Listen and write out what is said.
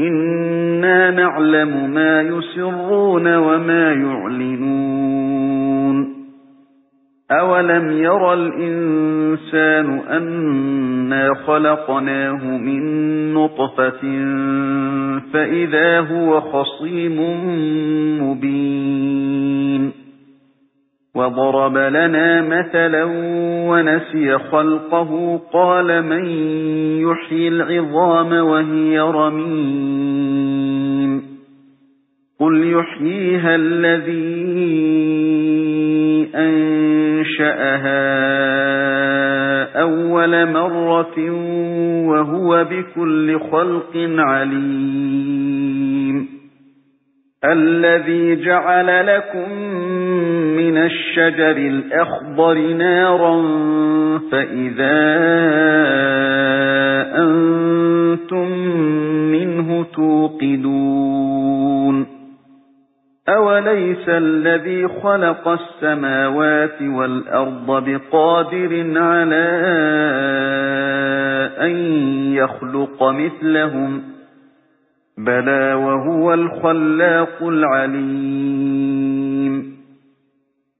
إِنَّا نَعْلَمُ مَا يُسِرُّونَ وَمَا يُعْلِنُونَ أَوَلَمْ يَرَ الْإِنسَانُ أَنَّا خَلَقْنَاهُ مِن نُّطْفَةٍ فَإِذَا هُوَ خَصِيمٌ مُّبِينٌ وَضَرَبَ لَنَا مَثَلًا وَنَسِيَ خَلْقَهُ قَالَ مَن يُحْيِي الْعِظَامَ وَهِيَ رَمِيمٌ قُلْ يُحْيِيهَا الَّذِي أَنشَأَهَا أَوَّلَ مَرَّةٍ وَهُوَ بِكُلِّ خَلْقٍ عَلِيمٌ الَّذِي جَعَلَ لَكُم مِّنَ الشَّجَرِ الْأَخْضَرِ نَارًا فَإِذَا أَنتُم مِّنْهُ تُوقِدُونَ أَوَلَيْسَ الَّذِي خَلَقَ السَّمَاوَاتِ وَالْأَرْضَ بِقَادِرٍ عَلَىٰ أَن يَخْلُقَ مِثْلَهُم بَلَى وَهُوَ الْخَلَّاقُ الْعَلِيمُ